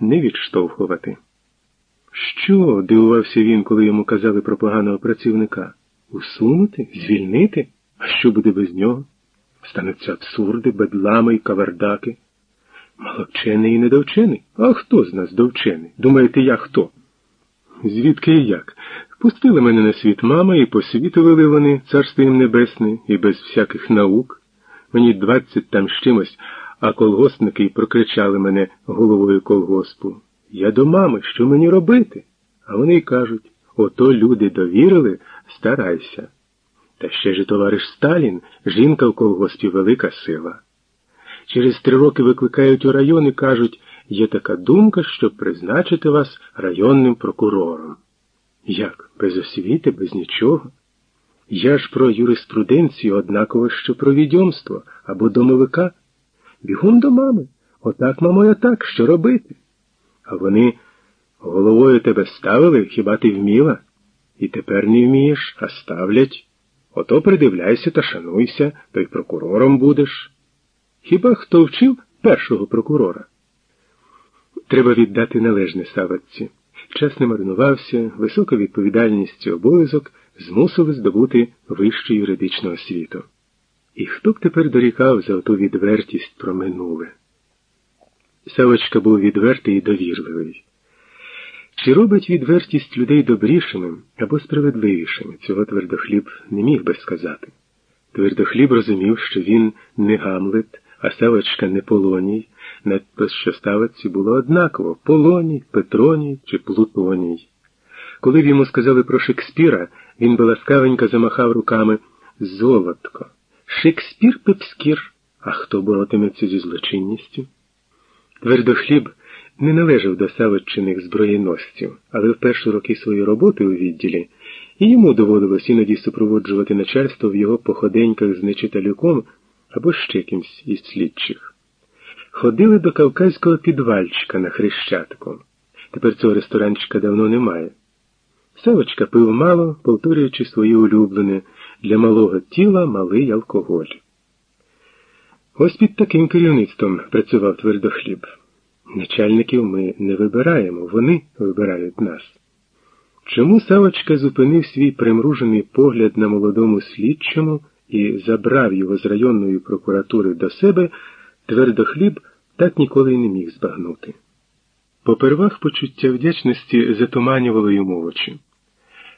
не відштовхувати. Що? дивувався він, коли йому казали про поганого працівника. Усунути? Звільнити? А що буде без нього? Стануться абсурди, бедлами і кавардаки. Маловчений і недовчений? А хто з нас довчений? Думаєте, я хто? Звідки і як? Пустили мене на світ мама, і по світу вели вони, царство їм небесне, і без всяких наук. Мені двадцять там з чимось, а колгоспники прокричали мене головою колгоспу. Я до мами, що мені робити? А вони й кажуть ото люди довірили, старайся. Та ще ж товариш Сталін, жінка в колгоспі велика сила. Через три роки викликають у район і кажуть, є така думка, щоб призначити вас районним прокурором. Як? Без освіти, без нічого? Я ж про юриспруденцію однаково, що про відьомство або домовика. Бігом до мами. Отак, мамо, так, що робити? А вони головою тебе ставили, хіба ти вміла? І тепер не вмієш, а ставлять. Ото придивляйся та шануйся, то й прокурором будеш. Хіба хто вчив першого прокурора? Треба віддати належне саватці. Час не марнувався, висока відповідальність і обов'язок змусили здобути вищу юридичну освіту. І хто б тепер дорікав за оту відвертість про минуле? Савочка був відвертий і довірливий. Чи робить відвертість людей добрішими або справедливішими, цього твердохліб не міг би сказати. Твердохліб розумів, що він не Гамлет, а Савочка не Полоній, надто що ставиці було однаково Полоній, Петроній чи Плутоній. Коли б йому сказали про Шекспіра, він би ласкавенько замахав руками Золотко. Шекспір пепскір, а хто боротиметься зі злочинністю? Твердохліб не належав до савичиних зброєносців, але в перші роки своєї роботи у відділі і йому доводилось іноді супроводжувати начальство в його походеньках з нечиталюком або ще кимсь із слідчих. Ходили до кавказького підвальчика на хрещатку. Тепер цього ресторанчика давно немає. Савочка пив мало, повторюючи своє улюблене для малого тіла малий алкоголь. Ось під таким керівництвом працював твердохліб. Начальників ми не вибираємо, вони вибирають нас. Чому Савочка зупинив свій примружений погляд на молодому слідчому і забрав його з районної прокуратури до себе, твердохліб так ніколи й не міг збагнути. Попервах почуття вдячності затуманювало йому очі.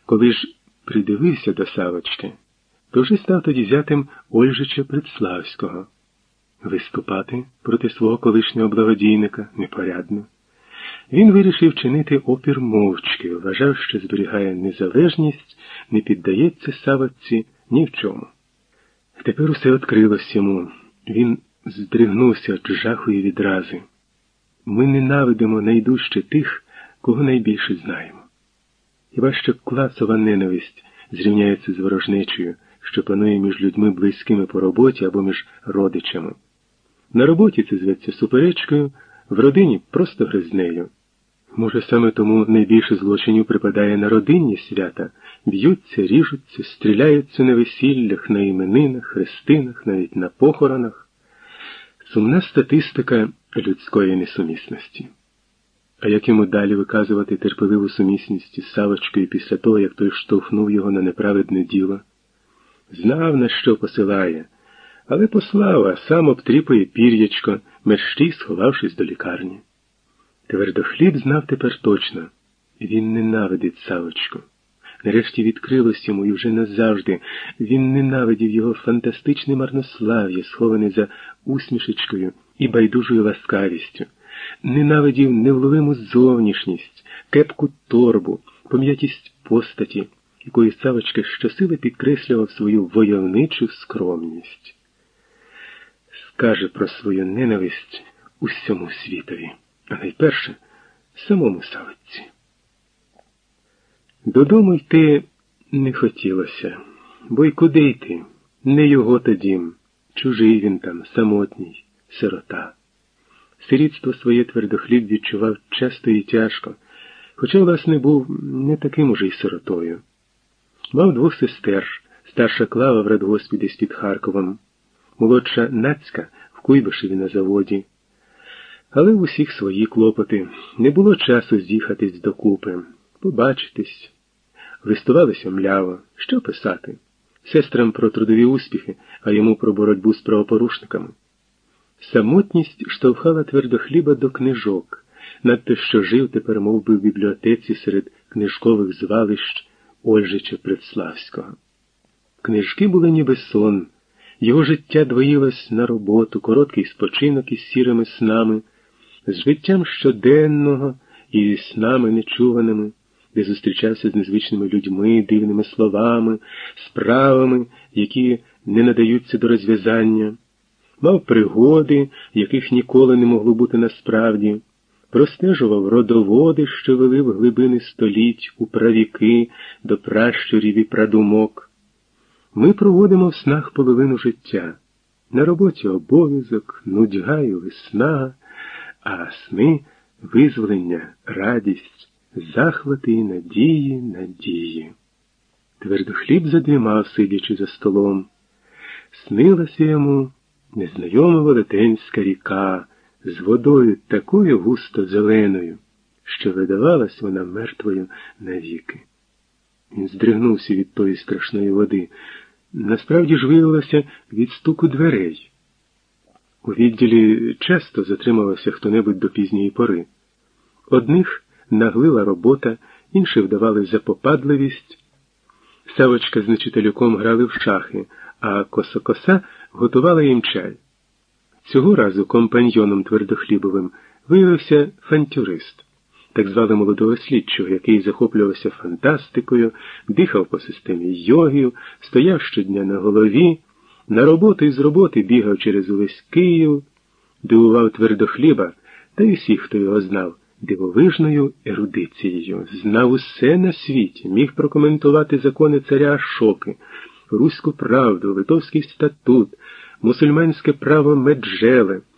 Коли ж придивився до Савочки, то вже став тоді взятим Ольжича Предславського. Виступати проти свого колишнього благодійника непорядно. Він вирішив чинити опір мовчки, вважав, що зберігає незалежність, не піддається Савочці ні в чому. Тепер усе відкрилось йому. Він здригнувся від жаху і відрази. Ми ненавидимо найдужче тих, кого найбільше знаємо. Хіба що класова ненависть зрівняється з ворожнечою, що панує між людьми близькими по роботі або між родичами. На роботі це зветься суперечкою, в родині просто гризнею. Може, саме тому найбільше злочинів припадає на родинні свята, б'ються, ріжуться, стріляються на весіллях, на іменинах, хрестинах, навіть на похоронах. Сумна статистика людської несумісності. А як йому далі виказувати терпеливу сумісність із Савочкою після того, як той штовхнув його на неправедне діло? Знав, на що посилає, але послав, а сам обтріпує пір'ячко, мерщій сховавшись до лікарні. Твердохліб знав тепер точно. Він ненавидить Савочку. Нарешті відкрилось йому і вже назавжди. Він ненавидів його фантастичне марнослав'я, сховане за усмішечкою і байдужою ласкавістю, ненавидів невловиму зовнішність, кепку торбу, пом'ятість постаті, якої Савочка щосили підкреслював свою войовничу скромність. Скаже про свою ненависть усьому світові, а найперше самому Савочці. Додому йти не хотілося, бо й куди йти? Не його то дім, чужий він там, самотній, сирота. Сирітство своє твердохліб відчував часто і тяжко, хоча, власне, був не таким уже й сиротою. Мав двох сестер, старша клава в радгоспі десь під Харковом, молодша Нацька в Куйбишеві на заводі. Але в усіх свої клопоти. Не було часу з'їхатись докупи, побачитись. Листувалися мляво. Що писати? Сестрам про трудові успіхи, а йому про боротьбу з правопорушниками. Самотність штовхала твердохліба до книжок, надто що жив тепер мов би, в бібліотеці серед книжкових звалищ Ольжича Предславського. Книжки були ніби сон, його життя двоїлось на роботу, короткий спочинок із сірими снами, з життям щоденного і снами нечуваними, де зустрічався з незвичними людьми, дивними словами, справами, які не надаються до розв'язання, мав пригоди, яких ніколи не могло бути насправді простежував родоводи, що вели в глибини століть, у правіки до пращурів і прадумок. Ми проводимо в снах половину життя. На роботі обов'язок, нудьга і весна, а сни визволення, радість, захвати і надії, надії. Твердохліб задрімав, сидячи за столом. Снилася йому незнайома велетенська ріка з водою такою густо зеленою, що видавалась вона мертвою навіки. Він здригнувся від тої страшної води. Насправді ж виявилося від стуку дверей. У відділі часто затримавався хто-небудь до пізньої пори. Одних наглила робота, інші вдавали запопадливість. Савочка з нечителюком грали в шахи, а косокоса готувала їм чай. Цього разу компаньйоном твердохлібовим виявився фантюрист, так звали молодого слідчого, який захоплювався фантастикою, дихав по системі йогів, стояв щодня на голові, на роботу і з роботи бігав через увесь Київ, дивував твердохліба та й усіх, хто його знав, дивовижною ерудицією, знав усе на світі, міг прокоментувати закони царя Ашоки, руську правду, литовський статут мусульманське право меджели,